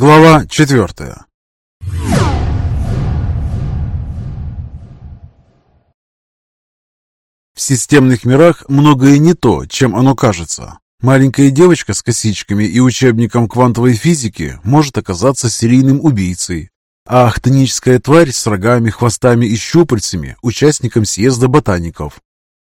Глава четвертая В системных мирах многое не то, чем оно кажется. Маленькая девочка с косичками и учебником квантовой физики может оказаться серийным убийцей, а ахтоническая тварь с рогами, хвостами и щупальцами – участником съезда ботаников.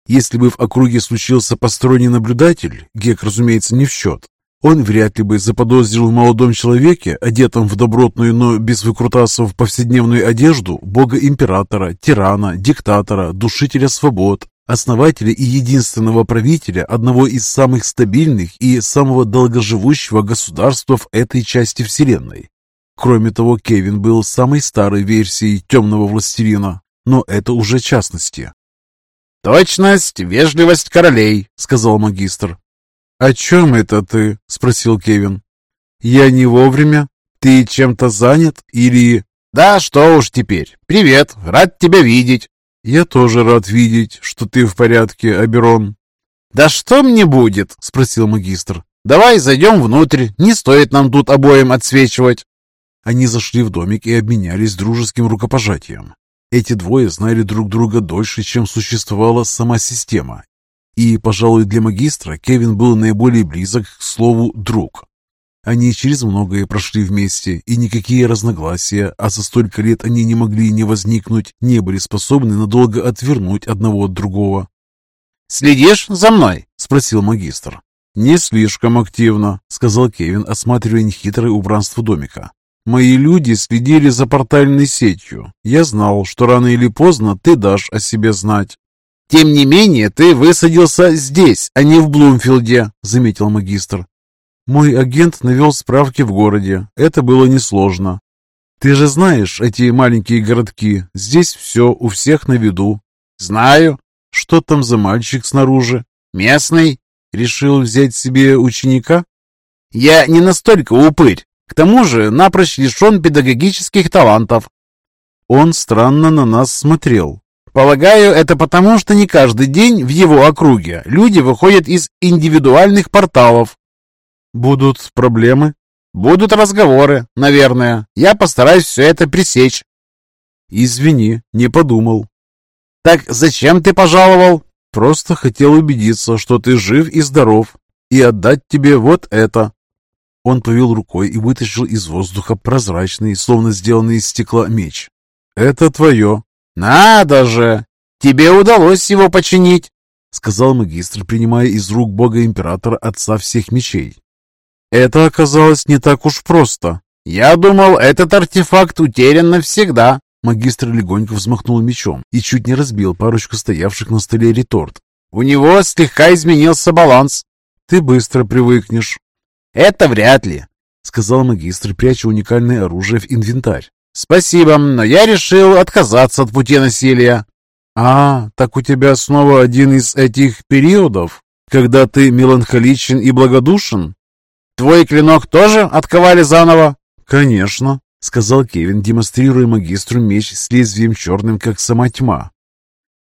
Если бы в округе случился посторонний наблюдатель, Гек, разумеется, не в счет, он вряд ли бы заподозрил в молодом человеке, одетом в добротную, но без выкрутасов повседневную одежду, бога-императора, тирана, диктатора, душителя свобод, основателя и единственного правителя одного из самых стабильных и самого долгоживущего государства в этой части Вселенной. Кроме того, Кевин был самой старой версией темного властелина, но это уже частности. «Точность, вежливость королей», — сказал магистр. «О чем это ты?» — спросил Кевин. «Я не вовремя? Ты чем-то занят или...» «Да что уж теперь. Привет, рад тебя видеть». «Я тоже рад видеть, что ты в порядке, Аберон». «Да что мне будет?» — спросил магистр. «Давай зайдем внутрь, не стоит нам тут обоим отсвечивать». Они зашли в домик и обменялись дружеским рукопожатием. Эти двое знали друг друга дольше, чем существовала сама система. И, пожалуй, для магистра Кевин был наиболее близок к слову «друг». Они через многое прошли вместе, и никакие разногласия, а за столько лет они не могли не возникнуть, не были способны надолго отвернуть одного от другого. «Следишь за мной?» – спросил магистр. «Не слишком активно», – сказал Кевин, осматривая нехитрое убранство домика. «Мои люди следили за портальной сетью. Я знал, что рано или поздно ты дашь о себе знать». «Тем не менее, ты высадился здесь, а не в Блумфилде», — заметил магистр. Мой агент навел справки в городе. Это было несложно. Ты же знаешь эти маленькие городки. Здесь все у всех на виду. Знаю. Что там за мальчик снаружи? Местный. Решил взять себе ученика? Я не настолько упырь. К тому же напрочь лишен педагогических талантов. Он странно на нас смотрел. Полагаю, это потому, что не каждый день в его округе люди выходят из индивидуальных порталов. Будут проблемы? Будут разговоры, наверное. Я постараюсь все это пресечь. Извини, не подумал. Так зачем ты пожаловал? Просто хотел убедиться, что ты жив и здоров, и отдать тебе вот это. Он повел рукой и вытащил из воздуха прозрачный, словно сделанный из стекла меч. «Это твое». «Надо же! Тебе удалось его починить!» сказал магистр, принимая из рук бога-императора отца всех мечей. Это оказалось не так уж просто. Я думал, этот артефакт утерян навсегда. Магистр легонько взмахнул мечом и чуть не разбил парочку стоявших на столе реторт. У него слегка изменился баланс. Ты быстро привыкнешь. Это вряд ли, сказал магистр, пряча уникальное оружие в инвентарь. Спасибо, но я решил отказаться от пути насилия. А, так у тебя снова один из этих периодов, когда ты меланхоличен и благодушен? «Твой клинок тоже отковали заново?» «Конечно», — сказал Кевин, демонстрируя магистру меч с лезвием черным, как сама тьма.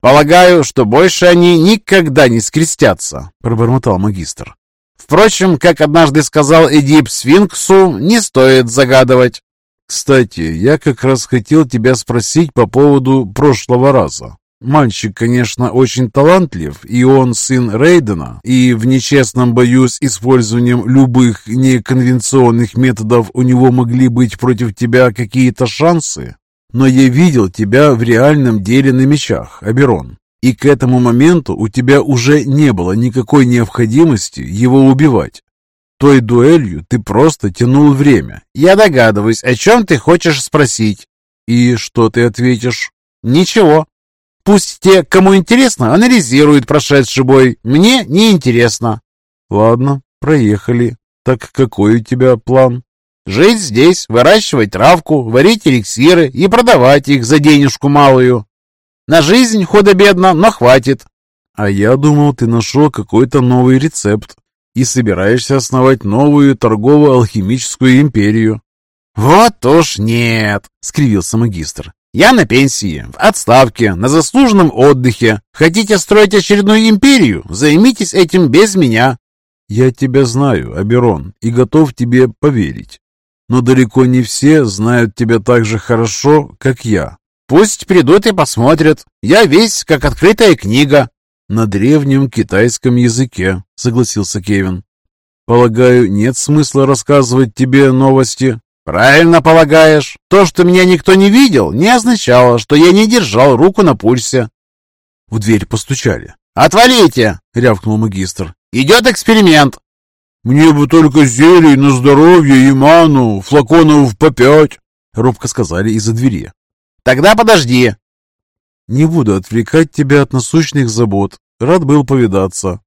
«Полагаю, что больше они никогда не скрестятся», — пробормотал магистр. «Впрочем, как однажды сказал Эдип Сфинксу, не стоит загадывать». «Кстати, я как раз хотел тебя спросить по поводу прошлого раза. Мальчик, конечно, очень талантлив, и он сын Рейдена, и в нечестном бою с использованием любых неконвенционных методов у него могли быть против тебя какие-то шансы. Но я видел тебя в реальном деле на мечах, Аберон, и к этому моменту у тебя уже не было никакой необходимости его убивать. Той дуэлью ты просто тянул время. Я догадываюсь, о чем ты хочешь спросить. И что ты ответишь? Ничего. Пусть те, кому интересно, анализируют прошедший бой. Мне не интересно. Ладно, проехали. Так какой у тебя план? Жить здесь, выращивать травку, варить эликсиры и продавать их за денежку малую. На жизнь худо-бедно, но хватит. А я думал, ты нашел какой-то новый рецепт и собираешься основать новую торгово-алхимическую империю. «Вот уж нет!» — скривился магистр. Я на пенсии, в отставке, на заслуженном отдыхе. Хотите строить очередную империю? Займитесь этим без меня. Я тебя знаю, Аберон, и готов тебе поверить. но далеко не все знают тебя так же хорошо, как я. Пусть придут и посмотрят. Я весь как открытая книга. На древнем китайском языке, согласился Кевин. Полагаю, нет смысла рассказывать тебе новости? Правильно полагаешь. То, что меня никто не видел, не означало, что я не держал руку на пульсе. В дверь постучали. «Отвалите!» — рявкнул магистр. «Идет эксперимент!» «Мне бы только зелий на здоровье и ману, флаконов по пять!» — робко сказали из-за двери. «Тогда подожди!» «Не буду отвлекать тебя от насущных забот. Рад был повидаться.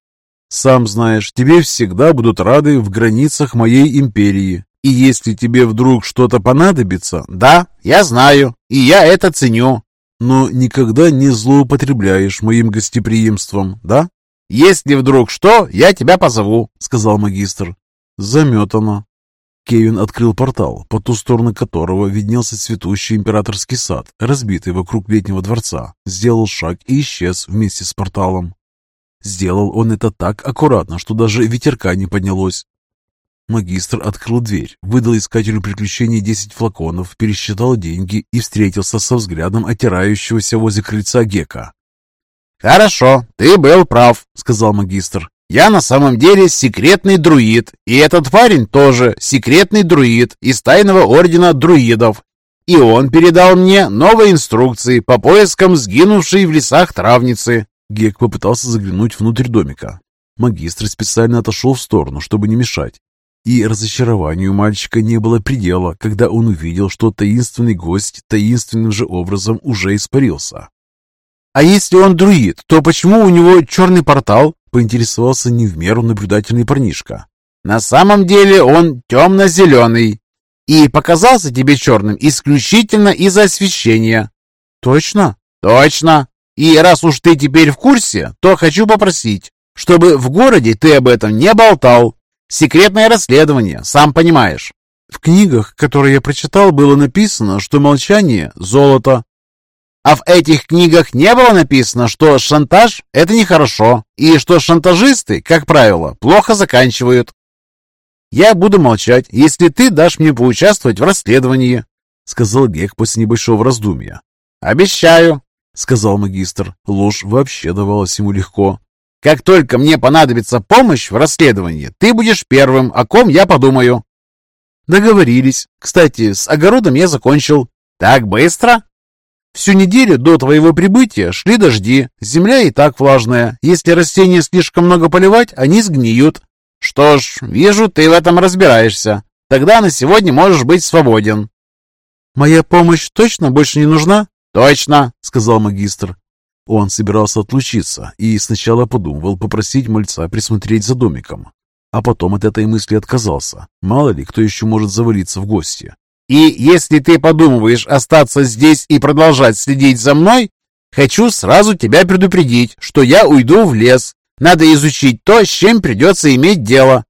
Сам знаешь, тебе всегда будут рады в границах моей империи. И если тебе вдруг что-то понадобится, да, я знаю, и я это ценю но никогда не злоупотребляешь моим гостеприимством, да?» «Если вдруг что, я тебя позову», — сказал магистр. «Заметано». Кевин открыл портал, по ту сторону которого виднелся цветущий императорский сад, разбитый вокруг летнего дворца. Сделал шаг и исчез вместе с порталом. Сделал он это так аккуратно, что даже ветерка не поднялось. Магистр открыл дверь, выдал искателю приключений десять флаконов, пересчитал деньги и встретился со взглядом отирающегося возле крыльца Гека. «Хорошо, ты был прав», — сказал магистр. «Я на самом деле секретный друид, и этот парень тоже секретный друид из тайного ордена друидов. И он передал мне новые инструкции по поискам сгинувшей в лесах травницы». Гек попытался заглянуть внутрь домика. Магистр специально отошел в сторону, чтобы не мешать, и разочарованию мальчика не было предела, когда он увидел, что таинственный гость таинственным же образом уже испарился. «А если он друид, то почему у него черный портал?» — поинтересовался не в меру наблюдательный парнишка. «На самом деле он темно-зеленый и показался тебе черным исключительно из-за освещения». «Точно?» «Точно. И раз уж ты теперь в курсе, то хочу попросить, чтобы в городе ты об этом не болтал. Секретное расследование, сам понимаешь. В книгах, которые я прочитал, было написано, что молчание – золото. А в этих книгах не было написано, что шантаж – это нехорошо, и что шантажисты, как правило, плохо заканчивают. Я буду молчать, если ты дашь мне поучаствовать в расследовании, сказал Гек после небольшого раздумья. Обещаю, сказал магистр. Ложь вообще давалась ему легко. Как только мне понадобится помощь в расследовании, ты будешь первым, о ком я подумаю». «Договорились. Кстати, с огородом я закончил». «Так быстро?» «Всю неделю до твоего прибытия шли дожди. Земля и так влажная. Если растения слишком много поливать, они сгниют». «Что ж, вижу, ты в этом разбираешься. Тогда на сегодня можешь быть свободен». «Моя помощь точно больше не нужна?» «Точно», — сказал магистр. Он собирался отлучиться и сначала подумывал попросить мальца присмотреть за домиком, а потом от этой мысли отказался. Мало ли, кто еще может завалиться в гости. «И если ты подумываешь остаться здесь и продолжать следить за мной, хочу сразу тебя предупредить, что я уйду в лес. Надо изучить то, с чем придется иметь дело».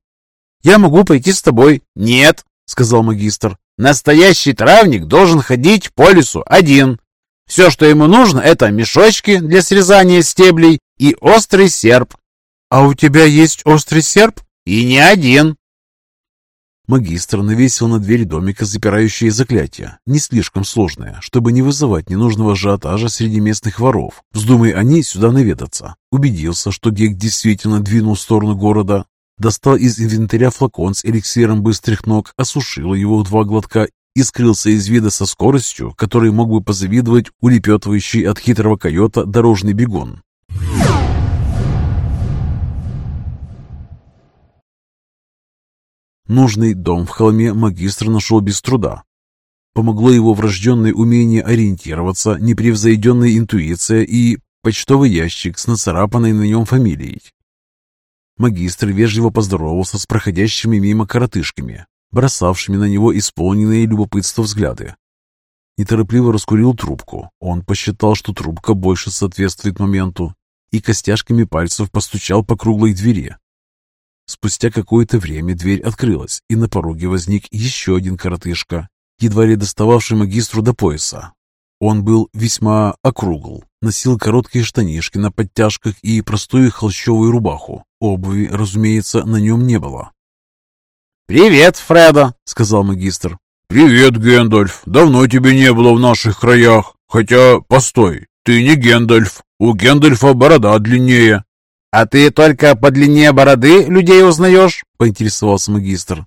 «Я могу пойти с тобой». «Нет», — сказал магистр. «Настоящий травник должен ходить по лесу один. Все, что ему нужно, это мешочки для срезания стеблей и острый серп. А у тебя есть острый серп? И не один. Магистр навесил на дверь домика запирающее заклятие, не слишком сложное, чтобы не вызывать ненужного ажиотажа среди местных воров. Вздумай они сюда наведаться. Убедился, что Гек действительно двинул в сторону города, достал из инвентаря флакон с эликсиром быстрых ног, осушил его в два глотка и скрылся из вида со скоростью, которой мог бы позавидовать улепетывающий от хитрого койота дорожный бегун. Нужный дом в холме магистр нашел без труда. Помогло его врожденное умение ориентироваться, непревзойденная интуиция и почтовый ящик с нацарапанной на нем фамилией. Магистр вежливо поздоровался с проходящими мимо коротышками, бросавшими на него исполненные любопытства взгляды. Неторопливо раскурил трубку. Он посчитал, что трубка больше соответствует моменту, и костяшками пальцев постучал по круглой двери. Спустя какое-то время дверь открылась, и на пороге возник еще один коротышка, едва ли достававший магистру до пояса. Он был весьма округл, носил короткие штанишки на подтяжках и простую холщовую рубаху. Обуви, разумеется, на нем не было. «Привет, Фредо», — сказал магистр. «Привет, Гэндальф. Давно тебя не было в наших краях. Хотя, постой, ты не Гэндальф. У Гэндальфа борода длиннее». «А ты только по длине бороды людей узнаешь?» — поинтересовался магистр.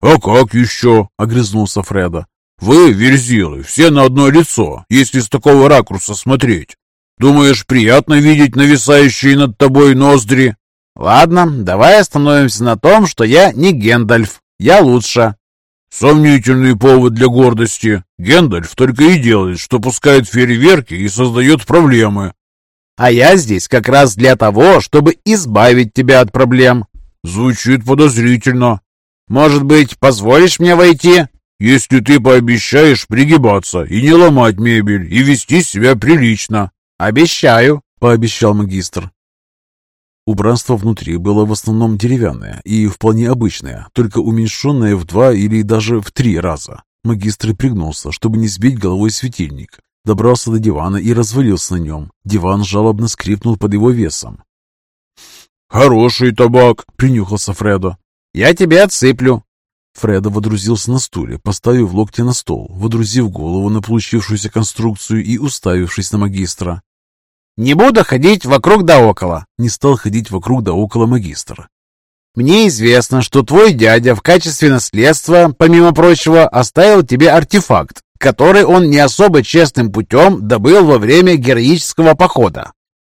«А как еще?» — огрызнулся Фредо. «Вы, верзилы, все на одно лицо, если с такого ракурса смотреть. Думаешь, приятно видеть нависающие над тобой ноздри?» «Ладно, давай остановимся на том, что я не Гендальф. Я лучше». «Сомнительный повод для гордости. Гендальф только и делает, что пускает фейерверки и создает проблемы». «А я здесь как раз для того, чтобы избавить тебя от проблем». «Звучит подозрительно». «Может быть, позволишь мне войти?» «Если ты пообещаешь пригибаться и не ломать мебель, и вести себя прилично». «Обещаю», — пообещал магистр. Убранство внутри было в основном деревянное и вполне обычное, только уменьшенное в два или даже в три раза. Магистр пригнулся, чтобы не сбить головой светильник. Добрался до дивана и развалился на нем. Диван жалобно скрипнул под его весом. «Хороший табак!» — принюхался Фредо. «Я тебе отсыплю!» Фредо водрузился на стуле, поставив локти на стол, водрузив голову на получившуюся конструкцию и уставившись на магистра. «Не буду ходить вокруг да около», — не стал ходить вокруг да около магистра. «Мне известно, что твой дядя в качестве наследства, помимо прочего, оставил тебе артефакт, который он не особо честным путем добыл во время героического похода,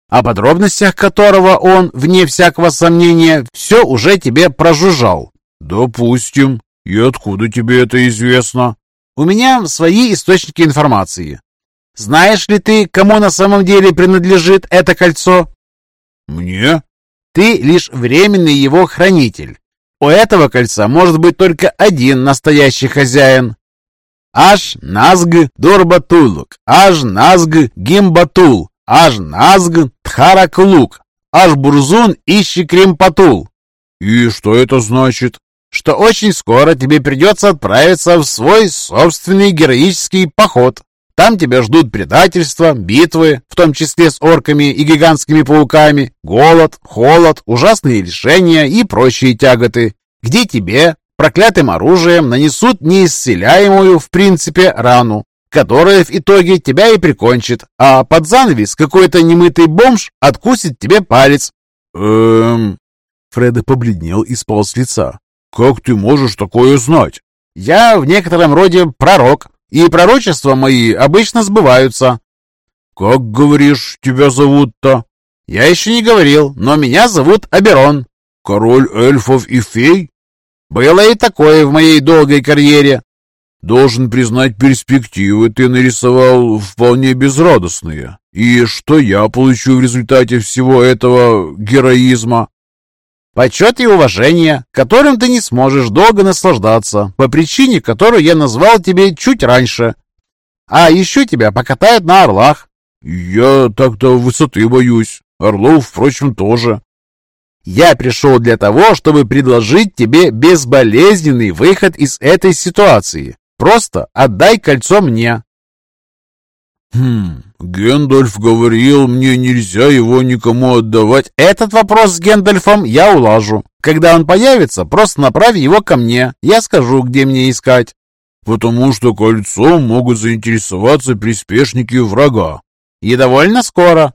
о подробностях которого он, вне всякого сомнения, все уже тебе прожужжал». «Допустим. И откуда тебе это известно?» «У меня свои источники информации. Знаешь ли ты, кому на самом деле принадлежит это кольцо? Мне? Ты лишь временный его хранитель. У этого кольца может быть только один настоящий хозяин. Аж Назг Дорбатулук, Аж Назг Гимбатул, Аж Назг Тхараклук, Аж Бурзун Ищикримпатул. И что это значит? Что очень скоро тебе придется отправиться в свой собственный героический поход. Там тебя ждут предательства, битвы, в том числе с орками и гигантскими пауками, голод, холод, ужасные лишения и прочие тяготы, где тебе, проклятым оружием, нанесут неисцеляемую, в принципе, рану, которая в итоге тебя и прикончит, а под занавес какой-то немытый бомж откусит тебе палец. Эм... Фреда побледнел и спал с лица. «Как ты можешь такое знать?» «Я в некотором роде пророк», и пророчества мои обычно сбываются». «Как, говоришь, тебя зовут-то?» «Я еще не говорил, но меня зовут Аберон». «Король эльфов и фей?» «Было и такое в моей долгой карьере». «Должен признать, перспективы ты нарисовал вполне безрадостные. И что я получу в результате всего этого героизма?» Почет и уважение, которым ты не сможешь долго наслаждаться, по причине, которую я назвал тебе чуть раньше. А еще тебя покатают на орлах. Я так-то высоты боюсь. Орлов, впрочем, тоже. Я пришел для того, чтобы предложить тебе безболезненный выход из этой ситуации. Просто отдай кольцо мне. Хм, Гэндальф говорил, мне нельзя его никому отдавать. Этот вопрос с Гэндальфом я улажу. Когда он появится, просто направь его ко мне. Я скажу, где мне искать. Потому что кольцом могут заинтересоваться приспешники врага. И довольно скоро.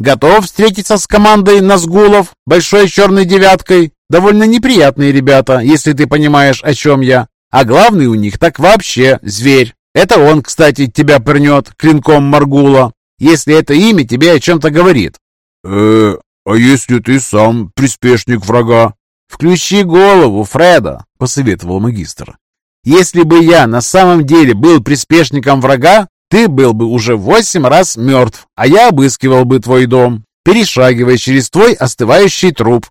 Готов встретиться с командой Назгулов, Большой Черной Девяткой? Довольно неприятные ребята, если ты понимаешь, о чем я. А главный у них так вообще зверь. Это он, кстати, тебя пырнет клинком Маргула, если это имя тебе о чем-то говорит. э а если ты сам приспешник врага? Включи голову, Фреда, посоветовал магистр. Если бы я на самом деле был приспешником врага, ты был бы уже восемь раз мертв, а я обыскивал бы твой дом, перешагивая через твой остывающий труп.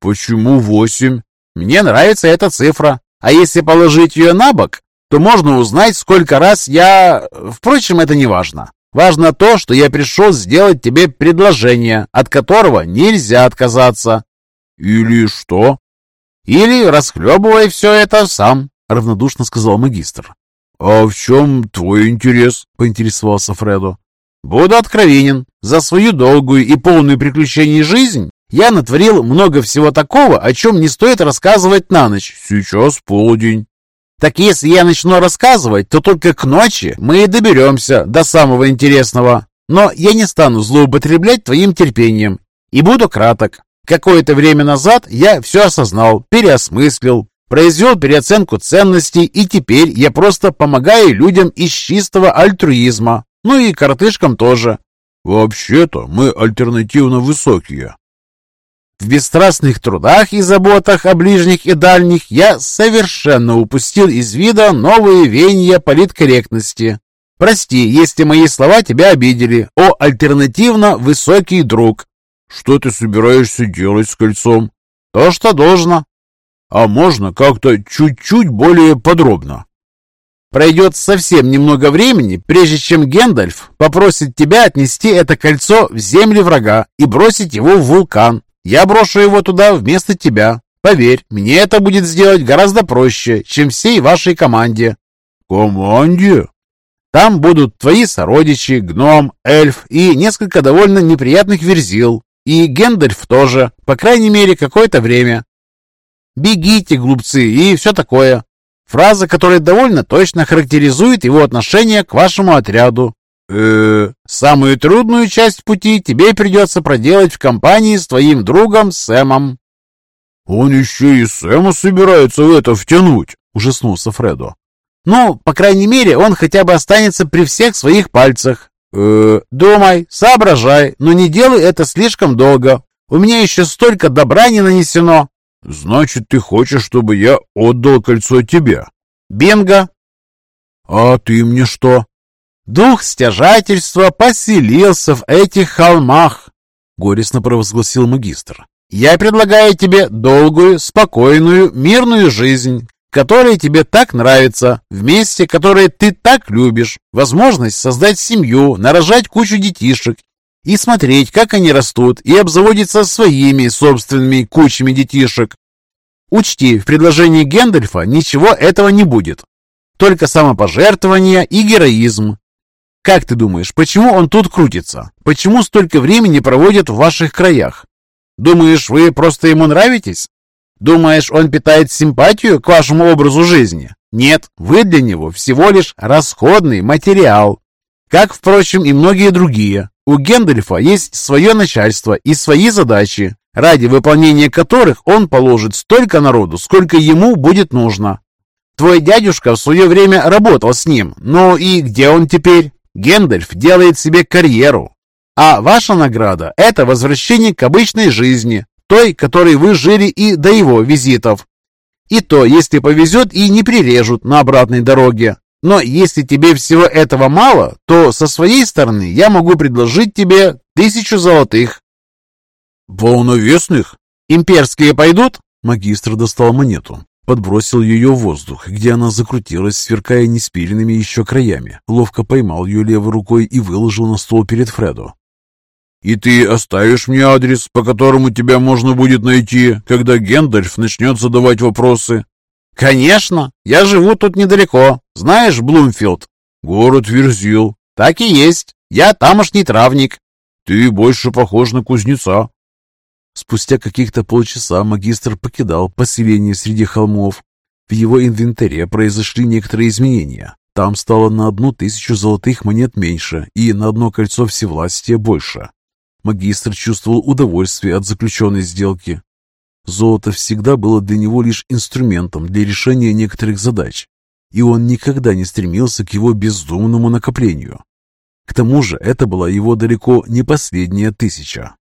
Почему восемь? Мне нравится эта цифра. А если положить ее на бок, то можно узнать, сколько раз я... Впрочем, это не важно. Важно то, что я пришел сделать тебе предложение, от которого нельзя отказаться. Или что? Или расхлебывай все это сам, равнодушно сказал магистр. А в чем твой интерес? Поинтересовался Фредо. Буду откровенен. За свою долгую и полную приключений жизнь Я натворил много всего такого, о чем не стоит рассказывать на ночь. Сейчас полдень. Так если я начну рассказывать, то только к ночи мы и доберемся до самого интересного. Но я не стану злоупотреблять твоим терпением и буду краток. Какое-то время назад я все осознал, переосмыслил, произвел переоценку ценностей, и теперь я просто помогаю людям из чистого альтруизма. Ну и коротышкам тоже. Вообще-то мы альтернативно высокие. В бесстрастных трудах и заботах о ближних и дальних я совершенно упустил из вида новые веяния политкорректности. Прости, если мои слова тебя обидели. О, альтернативно высокий друг. Что ты собираешься делать с кольцом? То, что должно. А можно как-то чуть-чуть более подробно? Пройдет совсем немного времени, прежде чем Гендальф попросит тебя отнести это кольцо в земли врага и бросить его в вулкан. Я брошу его туда вместо тебя. Поверь, мне это будет сделать гораздо проще, чем всей вашей команде». «Команде?» «Там будут твои сородичи, гном, эльф и несколько довольно неприятных верзил. И Гендальф тоже, по крайней мере, какое-то время. Бегите, глупцы, и все такое. Фраза, которая довольно точно характеризует его отношение к вашему отряду э самую трудную часть пути тебе придется проделать в компании с твоим другом Сэмом». «Он еще и Сэма собирается в это втянуть», — ужаснулся Фредо. «Ну, по крайней мере, он хотя бы останется при всех своих пальцах. Э, думай, соображай, но не делай это слишком долго. У меня еще столько добра не нанесено». «Значит, ты хочешь, чтобы я отдал кольцо тебе?» «Бинго!» «А ты мне что?» Дух стяжательства поселился в этих холмах, горестно провозгласил магистр. Я предлагаю тебе долгую, спокойную, мирную жизнь, которая тебе так нравится, в месте, которое ты так любишь, возможность создать семью, нарожать кучу детишек и смотреть, как они растут и обзаводятся своими собственными кучами детишек. Учти, в предложении Гендальфа ничего этого не будет. Только самопожертвование и героизм. Как ты думаешь, почему он тут крутится? Почему столько времени проводит в ваших краях? Думаешь, вы просто ему нравитесь? Думаешь, он питает симпатию к вашему образу жизни? Нет, вы для него всего лишь расходный материал. Как, впрочем, и многие другие. У Гендальфа есть свое начальство и свои задачи, ради выполнения которых он положит столько народу, сколько ему будет нужно. Твой дядюшка в свое время работал с ним, но и где он теперь? Гендальф делает себе карьеру, а ваша награда – это возвращение к обычной жизни, той, которой вы жили и до его визитов. И то, если повезет и не прирежут на обратной дороге. Но если тебе всего этого мало, то со своей стороны я могу предложить тебе тысячу золотых. Полновесных? Имперские пойдут? Магистр достал монету подбросил ее в воздух, где она закрутилась, сверкая неспиленными еще краями, ловко поймал ее левой рукой и выложил на стол перед Фредо. «И ты оставишь мне адрес, по которому тебя можно будет найти, когда Гендальф начнет задавать вопросы?» «Конечно! Я живу тут недалеко. Знаешь Блумфилд?» «Город Верзил». «Так и есть. Я тамошний травник». «Ты больше похож на кузнеца». Спустя каких-то полчаса магистр покидал поселение среди холмов. В его инвентаре произошли некоторые изменения. Там стало на одну тысячу золотых монет меньше и на одно кольцо всевластия больше. Магистр чувствовал удовольствие от заключенной сделки. Золото всегда было для него лишь инструментом для решения некоторых задач, и он никогда не стремился к его бездумному накоплению. К тому же это была его далеко не последняя тысяча.